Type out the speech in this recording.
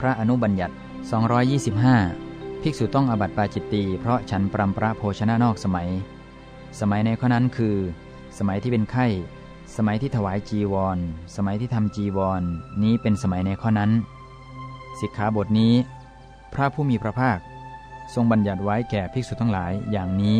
พระอนุบัญญัติ 225 ภิกษุต้องอบัติปาจิตตีเพราะฉันปรำพระโภชนะนอกสมัย สมัยในข้อนั้นคือ สมัยที่เป็นไข้ สมัยที่ถวายจีวร สมัยที่ทำจีวร นี้เป็นสมัยในข้อนั้น สิกขาบทนี้ พระผู้มีพระภาค ทรงบัญญัติไว้แก่ภิกษุทั้งหลายอย่างนี้